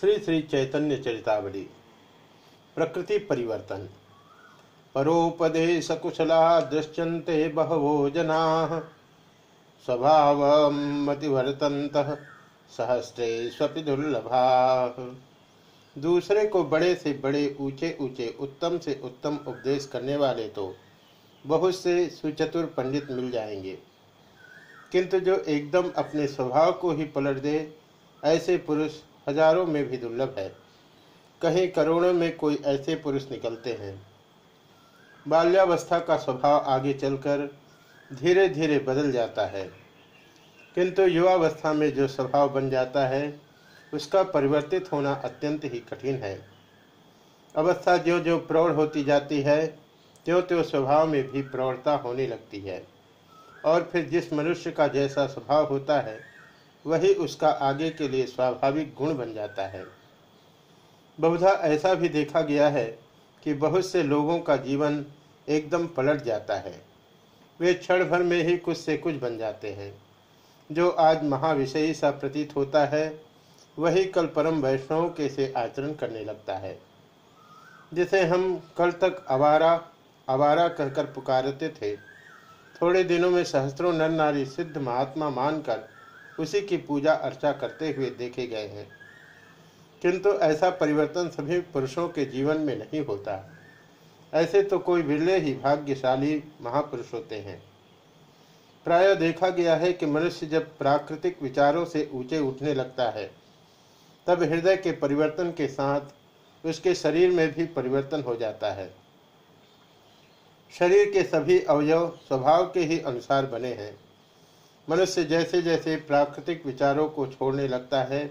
श्री श्री चैतन्य चरितावली, प्रकृति परिवर्तन। परोपदेश कुशला दृश्यन्ते बहवो जना स्वभावमतिवर्तंत सहस्रे स्वपि दुर्लभा। दूसरे को बड़े से बड़े ऊँचे ऊँचे उत्तम से उत्तम उपदेश करने वाले तो बहुत से सुचतुर पंडित मिल जाएँगे। किंतु जो एकदम अपने स्वभाव को ही पलट दे, ऐसे पुरुष हज़ारों में भी दुर्लभ है। कहीं, करोड़ों में कोई ऐसे पुरुष निकलते हैं। बाल्यावस्था का स्वभाव आगे चलकर धीरे धीरे बदल जाता है। किंतु युवावस्था में जो स्वभाव बन जाता है, उसका परिवर्तित होना अत्यंत ही कठिन है। अवस्था जो जो प्रौढ़ होती जाती है त्यों त्यों स्वभाव में भी प्रौढ़ता होने लगती है। और फिर जिस मनुष्य का जैसा स्वभाव होता है वही उसका आगे के लिए स्वाभाविक गुण बन जाता है। बहुधा ऐसा भी देखा गया है कि बहुत से लोगों का जीवन एकदम पलट जाता है। वे क्षण भर में ही कुछ से कुछ बन जाते हैं। जो आज महाविषयी सा प्रतीत होता है, वही कल परम वैष्णव के से आचरण करने लगता है। जिसे हम कल तक आवारा आवारा कहकर पुकारते थे। थोड़े दिनों में सहस्त्रों नर नारी सिद्ध महात्मा मानकर उसी की पूजा अर्चा करते हुए देखे गए हैं। किंतु ऐसा परिवर्तन सभी पुरुषों के जीवन में नहीं होता। ऐसे तो कोई बिरले ही भाग्यशाली महापुरुष होते हैं। प्राय देखा गया है कि मनुष्य जब प्राकृतिक विचारों से ऊँचे उठने लगता है, तब हृदय के परिवर्तन के साथ उसके शरीर में भी परिवर्तन हो जाता है। शरीर के सभी अवयव स्वभाव के ही अनुसार बने हैं। मनुष्य जैसे जैसे प्राकृतिक विचारों को छोड़ने लगता है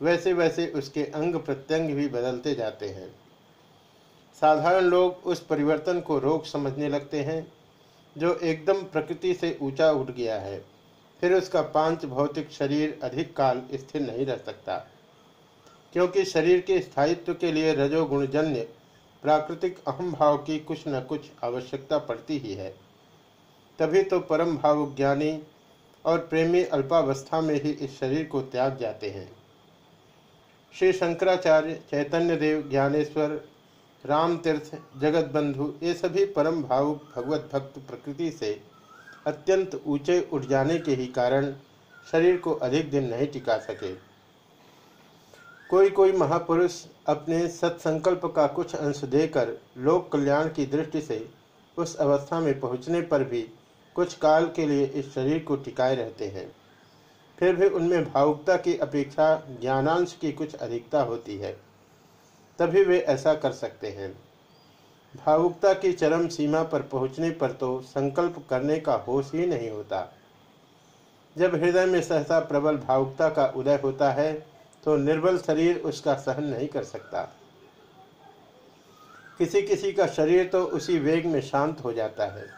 वैसे वैसे उसके अंग प्रत्यंग भी बदलते जाते हैं। साधारण लोग उस परिवर्तन को रोग समझने लगते हैं, जो एकदम प्रकृति से ऊँचा उठ गया है। फिर उसका पाँच भौतिक शरीर अधिक काल स्थिर नहीं रह सकता, क्योंकि शरीर के स्थायित्व के लिए रजोगुणजन्य, प्राकृतिक अहम भाव की कुछ न कुछ आवश्यकता पड़ती ही है। तभी तो परम भाव ज्ञानी और प्रेमी अल्पावस्था में ही इस शरीर को त्याग जाते हैं। श्री शंकराचार्य, चैतन्य देव, ज्ञानेश्वर राम तीर्थ जगत बंधु ये सभी परम भावुक भगवत भक्त प्रकृति से अत्यंत ऊँचे उठ जाने के ही कारण शरीर को अधिक दिन नहीं टिका सके। कोई कोई महापुरुष अपने सत्संकल्प का कुछ अंश देकर लोक कल्याण की दृष्टि से उस अवस्था में पहुँचने पर भी कुछ काल के लिए इस शरीर को टिकाए रहते हैं। फिर भी उनमें भावुकता की अपेक्षा ज्ञानांश की कुछ अधिकता होती है। तभी वे ऐसा कर सकते हैं। भावुकता की चरम सीमा पर पहुँचने पर तो संकल्प करने का होश ही नहीं होता। जब हृदय में सहसा प्रबल भावुकता का उदय होता है तो निर्बल शरीर उसका सहन नहीं कर सकता। किसी किसी का शरीर तो उसी वेग में शांत हो जाता है।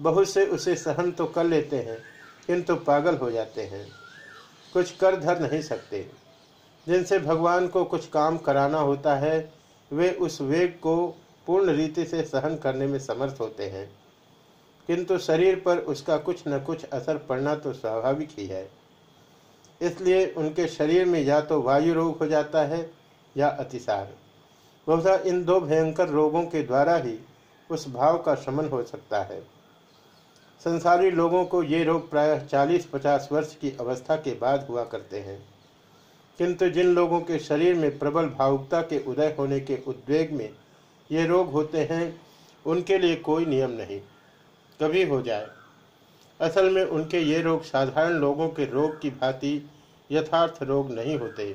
बहुत से उसे सहन तो कर लेते हैं, किंतु पागल हो जाते हैं। कुछ कर धर नहीं सकते। जिनसे भगवान को कुछ काम कराना होता है, वे उस वेग को पूर्ण रीति से सहन करने में समर्थ होते हैं। किंतु शरीर पर उसका कुछ न कुछ असर पड़ना तो स्वाभाविक ही है। इसलिए उनके शरीर में या तो वायु रोग हो जाता है या अतिसार। बहुधा इन दो भयंकर रोगों के द्वारा ही उस भाव का शमन हो सकता है। संसारी लोगों को ये रोग प्रायः चालीस पचास वर्ष की अवस्था के बाद हुआ करते हैं। किंतु जिन लोगों के शरीर में प्रबल भावुकता के उदय होने के उद्वेग में ये रोग होते हैं, उनके लिए कोई नियम नहीं। कभी हो जाए। असल में उनके ये रोग साधारण लोगों के रोग की भांति यथार्थ रोग नहीं होते,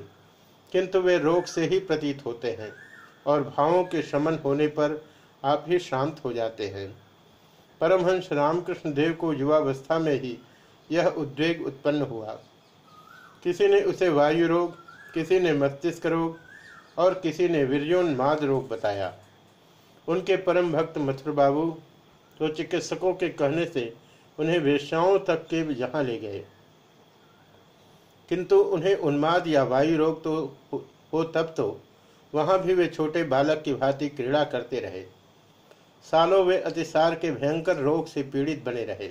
किंतु वे रोग से ही प्रतीत होते हैं और भावों के शमन होने पर आप ही शांत हो जाते हैं। परमहंस रामकृष्ण देव को युवावस्था में ही यह उद्वेग उत्पन्न हुआ। किसी ने उसे वायु रोग, किसी ने मस्तिष्क रोग और किसी ने वीर्योन्माद रोग बताया। उनके परम भक्त मथुर बाबू तो चिकित्सकों के कहने से उन्हें वेश्याओं तक के यहाँ ले गए। किंतु उन्हें उन्माद या वायु रोग तो हो तब तो वहाँ भी वे छोटे बालक की भांति क्रीड़ा करते रहे। सालों वे अतिसार के भयंकर रोग से पीड़ित बने रहे।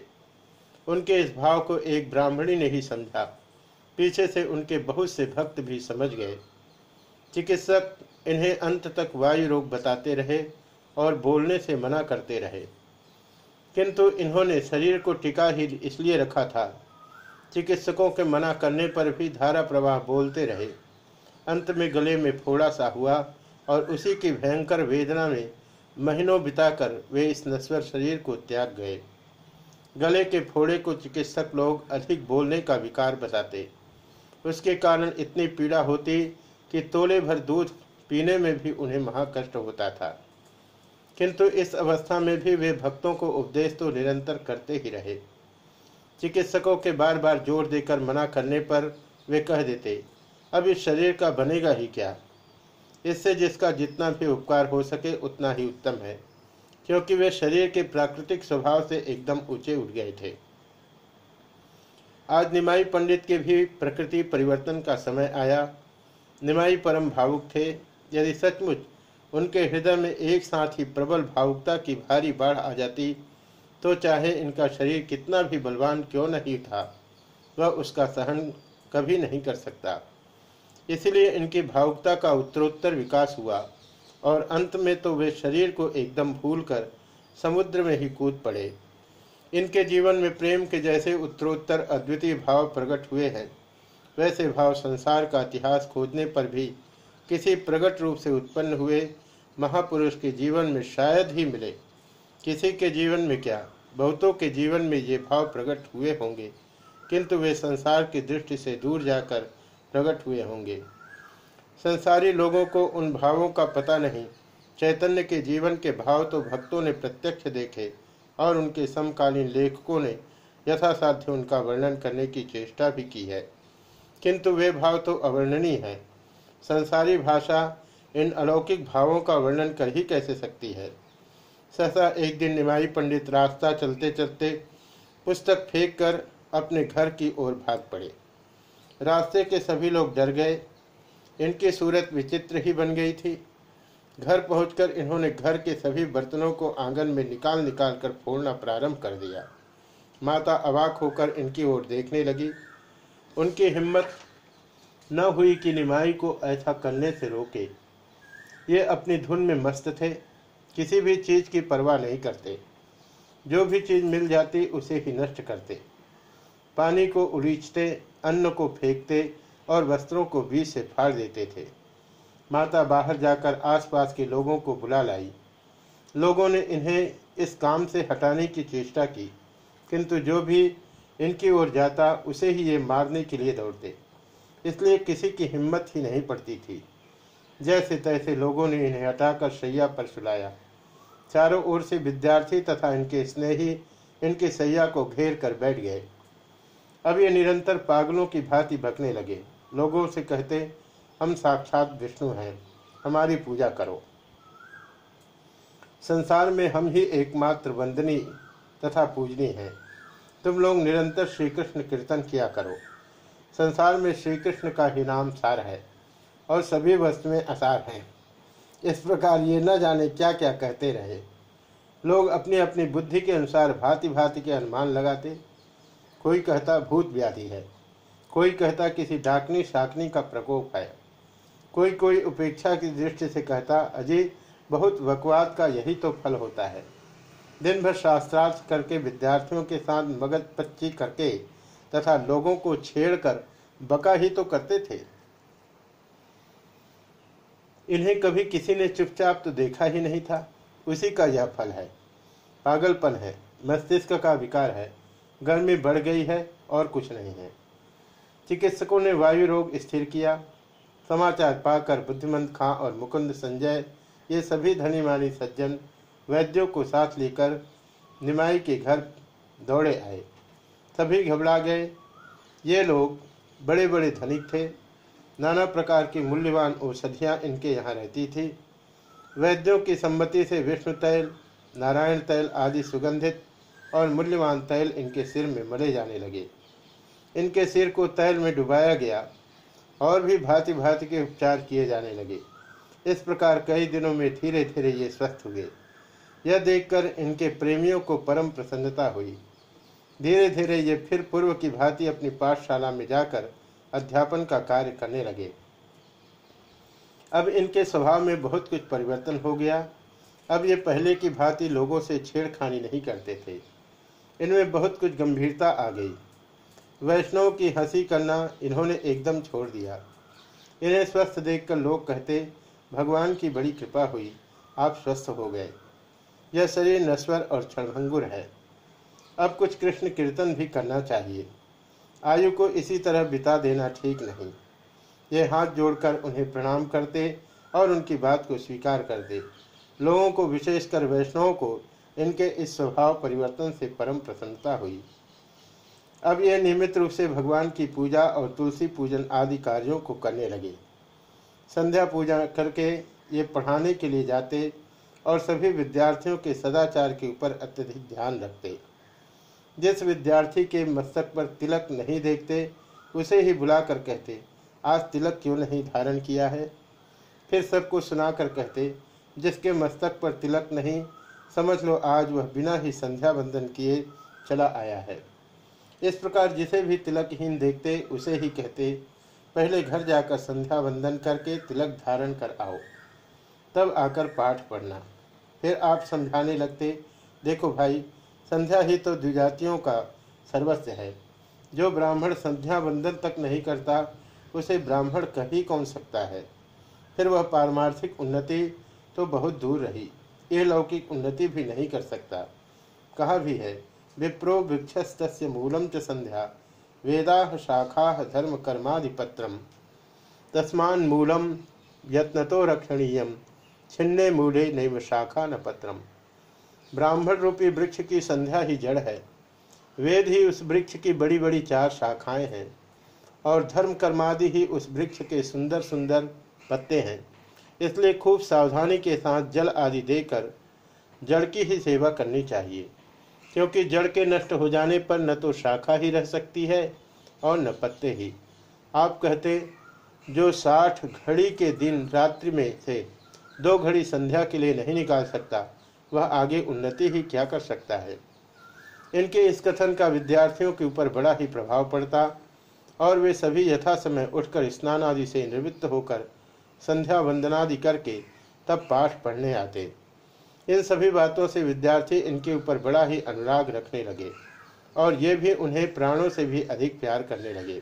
उनके इस भाव को एक ब्राह्मणी ने ही समझा। पीछे से उनके बहुत से भक्त भी समझ गए। चिकित्सक इन्हें अंत तक वायु रोग बताते रहे और बोलने से मना करते रहे। किंतु इन्होंने शरीर को टिका ही इसलिए रखा था, चिकित्सकों के मना करने पर भी धारा प्रवाह बोलते रहे। अंत में गले में फोड़ा सा हुआ और उसी की भयंकर वेदना में महीनों बिताकर वे इस नश्वर शरीर को त्याग गए। गले के फोड़े को चिकित्सक लोग अधिक बोलने का विकार बताते उसके कारण इतनी पीड़ा होती कि तोले भर दूध पीने में भी उन्हें महाकष्ट होता था। किंतु इस अवस्था में भी वे भक्तों को उपदेश तो निरंतर करते ही रहे। चिकित्सकों के बार बार ज़ोर देकर मना करने पर वे कह देते, अब इस शरीर का बनेगा ही क्या? इससे जिसका जितना भी उपकार हो सके उतना ही उत्तम है, क्योंकि वे शरीर के प्राकृतिक स्वभाव से एकदम ऊँचे उठ गए थे। आज निमाई पंडित के भी प्रकृति परिवर्तन का समय आया। निमाई परम भावुक थे। यदि सचमुच उनके हृदय में एक साथ ही प्रबल भावुकता की भारी बाढ़ आ जाती तो चाहे इनका शरीर कितना भी बलवान क्यों नहीं था, वह उसका सहन कभी नहीं कर सकता। इसलिए इनकी भावुकता का उत्तरोत्तर विकास हुआ और अंत में तो वे शरीर को एकदम भूलकर समुद्र में ही कूद पड़े। इनके जीवन में प्रेम के जैसे उत्तरोत्तर अद्वितीय भाव प्रकट हुए हैं। वैसे भाव संसार का इतिहास खोजने पर भी किसी प्रकट रूप से उत्पन्न हुए महापुरुष के जीवन में शायद ही मिले। किसी के जीवन में क्या? बहुतों के जीवन में ये भाव प्रकट हुए होंगे। किंतु वे संसार की दृष्टि से दूर जाकर प्रकट हुए होंगे। संसारी लोगों को उन भावों का पता नहीं। चैतन्य के जीवन के भाव तो भक्तों ने प्रत्यक्ष देखे और उनके समकालीन लेखकों ने यथासाध्य उनका वर्णन करने की चेष्टा भी की है। किंतु वे भाव तो अवर्णनीय हैं। संसारी भाषा इन अलौकिक भावों का वर्णन कर ही कैसे सकती है? सहसा एक दिन निमाई पंडित रास्ता चलते चलते पुस्तक फेंक कर अपने घर की ओर भाग पड़े। रास्ते के सभी लोग डर गए। इनकी सूरत विचित्र ही बन गई थी। घर पहुंचकर इन्होंने घर के सभी बर्तनों को आँगन में निकाल निकाल कर फोड़ना प्रारंभ कर दिया। माता अवाक होकर इनकी ओर देखने लगी। उनकी हिम्मत न हुई कि निमाई को ऐसा करने से रोके। ये अपनी धुन में मस्त थे, किसी भी चीज़ की परवाह नहीं करते। जो भी चीज़ मिल जाती, उसे ही नष्ट करते। पानी को उलीचते अन्न को फेंकते और वस्त्रों को बीच से फाड़ देते थे। माता बाहर जाकर आसपास के लोगों को बुला लाई। लोगों ने इन्हें इस काम से हटाने की चेष्टा की, किंतु जो भी इनकी ओर जाता, उसे ही ये मारने के लिए दौड़ते। इसलिए किसी की हिम्मत ही नहीं पड़ती थी। जैसे तैसे लोगों ने इन्हें हटाकर शैया पर सुलाया। चारों ओर से विद्यार्थी तथा इनके स्नेही इनके सैया को घेर कर बैठ गए। अब ये निरंतर पागलों की भांति भकने लगे। लोगों से कहते, हम साक्षात विष्णु हैं, हमारी पूजा करो। संसार में हम ही एकमात्र वंदनी तथा पूजनी हैं। तुम लोग निरंतर श्री कृष्ण कीर्तन किया करो। संसार में श्री कृष्ण का ही नाम सार है और सभी वस्तुएँ असार हैं। इस प्रकार ये न जाने क्या क्या कहते रहे। लोग अपनी अपनी बुद्धि के अनुसार भांति भांति के अनुमान लगाते कोई कहता भूत व्याधि है, कोई कहता किसी डाकनी शाकनी का प्रकोप है, कोई कोई उपेक्षा की दृष्टि से कहता अजय बहुत वकवाद का यही तो फल होता है। दिन भर शास्त्रार्थ करके, विद्यार्थियों के साथ मगज पच्ची करके तथा लोगों को छेड़कर बका ही तो करते थे। इन्हें कभी किसी ने चुपचाप तो देखा ही नहीं था। उसी का यह फल है। पागलपन है, मस्तिष्क का विकार है। गर्मी बढ़ गई है और कुछ नहीं है। चिकित्सकों ने वायु रोग स्थिर किया। समाचार पाकर बुद्धिमंत खां और मुकुंद संजय, ये सभी धनी मानी सज्जन, वैद्यों को साथ लेकर निमाई के घर दौड़े आए। सभी घबरा गए। ये लोग बड़े बड़े धनिक थे। नाना प्रकार की मूल्यवान औषधियाँ इनके यहाँ रहती थी। वैद्यों की सम्मति से विष्णु तैल, नारायण तैल आदि सुगंधित और मूल्यवान तैल इनके सिर में मले जाने लगे। इनके सिर को तैल में डुबाया गया और भी भांति भांति के उपचार किए जाने लगे। इस प्रकार कई दिनों में धीरे धीरे ये स्वस्थ हुए। यह देखकर इनके प्रेमियों को परम प्रसन्नता हुई। धीरे धीरे ये फिर पूर्व की भांति अपनी पाठशाला में जाकर अध्यापन का कार्य करने लगे। अब इनके स्वभाव में बहुत कुछ परिवर्तन हो गया। अब ये पहले की भांति लोगों से छेड़खानी नहीं करते थे। इनमें बहुत कुछ गंभीरता आ गई। वैष्णव की हँसी करना इन्होंने एकदम छोड़ दिया। इन्हें स्वस्थ देखकर लोग कहते, भगवान की बड़ी कृपा हुई, आप स्वस्थ हो गए। यह शरीर नश्वर और क्षणभंगुर है। अब कुछ कृष्ण कीर्तन भी करना चाहिए। आयु को इसी तरह बिता देना ठीक नहीं। ये हाथ जोड़कर उन्हें प्रणाम करते और उनकी बात को स्वीकार करते। लोगों को, विशेषकर वैष्णवों को इनके इस स्वभाव परिवर्तन से परम प्रसन्नता हुई। अब ये नियमित रूप से भगवान की पूजा और तुलसी पूजन आदि कार्यों को करने लगे। संध्या पूजा करके ये पढ़ाने के लिए जाते और सभी विद्यार्थियों के सदाचार के ऊपर अत्यधिक ध्यान रखते। जिस विद्यार्थी के मस्तक पर तिलक नहीं देखते, उसे ही बुलाकर कहते, आज तिलक क्यों नहीं धारण किया है? फिर सबको सुनाकर कहते, जिसके मस्तक पर तिलक नहीं समझ लो, आज वह बिना ही संध्या बंदन किए चला आया है। इस प्रकार जिसे भी तिलकहीन देखते, उसे ही कहते, पहले घर जाकर संध्या वंदन करके तिलक धारण कर आओ। तब आकर पाठ पढ़ना। फिर आप समझाने लगते, देखो भाई, संध्या ही तो द्विजातियों का सर्वस्व है। जो ब्राह्मण संध्या वंदन तक नहीं करता, उसे ब्राह्मण कह कौन सकता है? फिर वह पारमार्थिक उन्नति तो बहुत दूर रही। ये लौकिक उन्नति भी नहीं कर सकता। कहा भी है, विप्रो वृक्षस्त मूलम च संध्या वेदा शाखा धर्म कर्माधिपत्रम। तस्मान मूलम यत्नतो रक्षणीय छिन्ने मूले नैव शाखा न पत्रम। ब्राह्मण रूपी वृक्ष की संध्या ही जड़ है। वेद ही उस वृक्ष की बड़ी बड़ी चार शाखाएँ हैं और धर्म कर्मादि ही उस वृक्ष के सुंदर सुंदर पत्ते हैं। इसलिए खूब सावधानी के साथ जल आदि देकर जड़ की ही सेवा करनी चाहिए, क्योंकि जड़ के नष्ट हो जाने पर न तो शाखा ही रह सकती है और न पत्ते ही। आप कहते, जो साठ घड़ी के दिन रात्रि में से दो घड़ी संध्या के लिए नहीं निकाल सकता, वह आगे उन्नति ही क्या कर सकता है? इनके इस कथन का विद्यार्थियों के ऊपर बड़ा ही प्रभाव पड़ता और वे सभी यथा समय उठकर स्नान आदि से निवृत्त होकर संध्या वंदनादि करके तब पाठ पढ़ने आते। इन सभी बातों से विद्यार्थी इनके ऊपर बड़ा ही अनुराग रखने लगे और ये भी उन्हें प्राणों से भी अधिक प्यार करने लगे।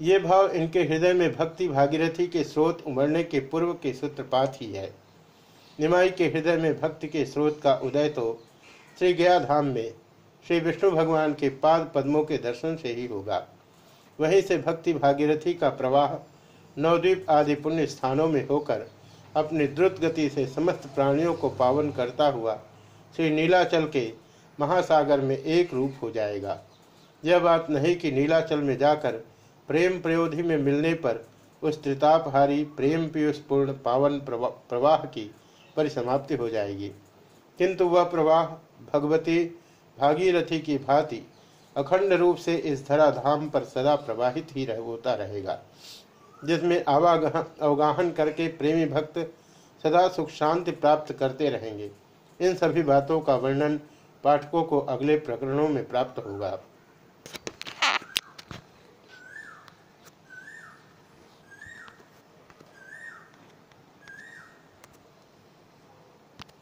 ये भाव इनके हृदय में भक्ति भागीरथी के स्रोत उमड़ने के पूर्व के सूत्रपात ही है। निमाई के हृदय में भक्ति के स्रोत का उदय तो श्री गया धाम में श्री विष्णु भगवान के पाद पद्मों के दर्शन से ही होगा। वहीं से भक्ति भागीरथी का प्रवाह नवद्वीप आदि पुण्य स्थानों में होकर अपनी द्रुत गति से समस्त प्राणियों को पावन करता हुआ श्री नीलाचल के महासागर में एक रूप हो जाएगा। यह बात नहीं कि नीलाचल में जाकर प्रेम प्रयोधि में मिलने पर उस त्रितापहारी, प्रेम पीयूषपूर्ण पावन प्रवा, प्रवाह की परिसमाप्ति हो जाएगी। किंतु वह प्रवाह भगवती भागीरथी की भांति अखंड रूप से इस धराधाम पर सदा प्रवाहित ही रह, होता रहेगा। जिसमें आवागह अवगाहन करके प्रेमी भक्त सदा सुख शांति प्राप्त करते रहेंगे। इन सभी बातों का वर्णन पाठकों को अगले प्रकरणों में प्राप्त होगा।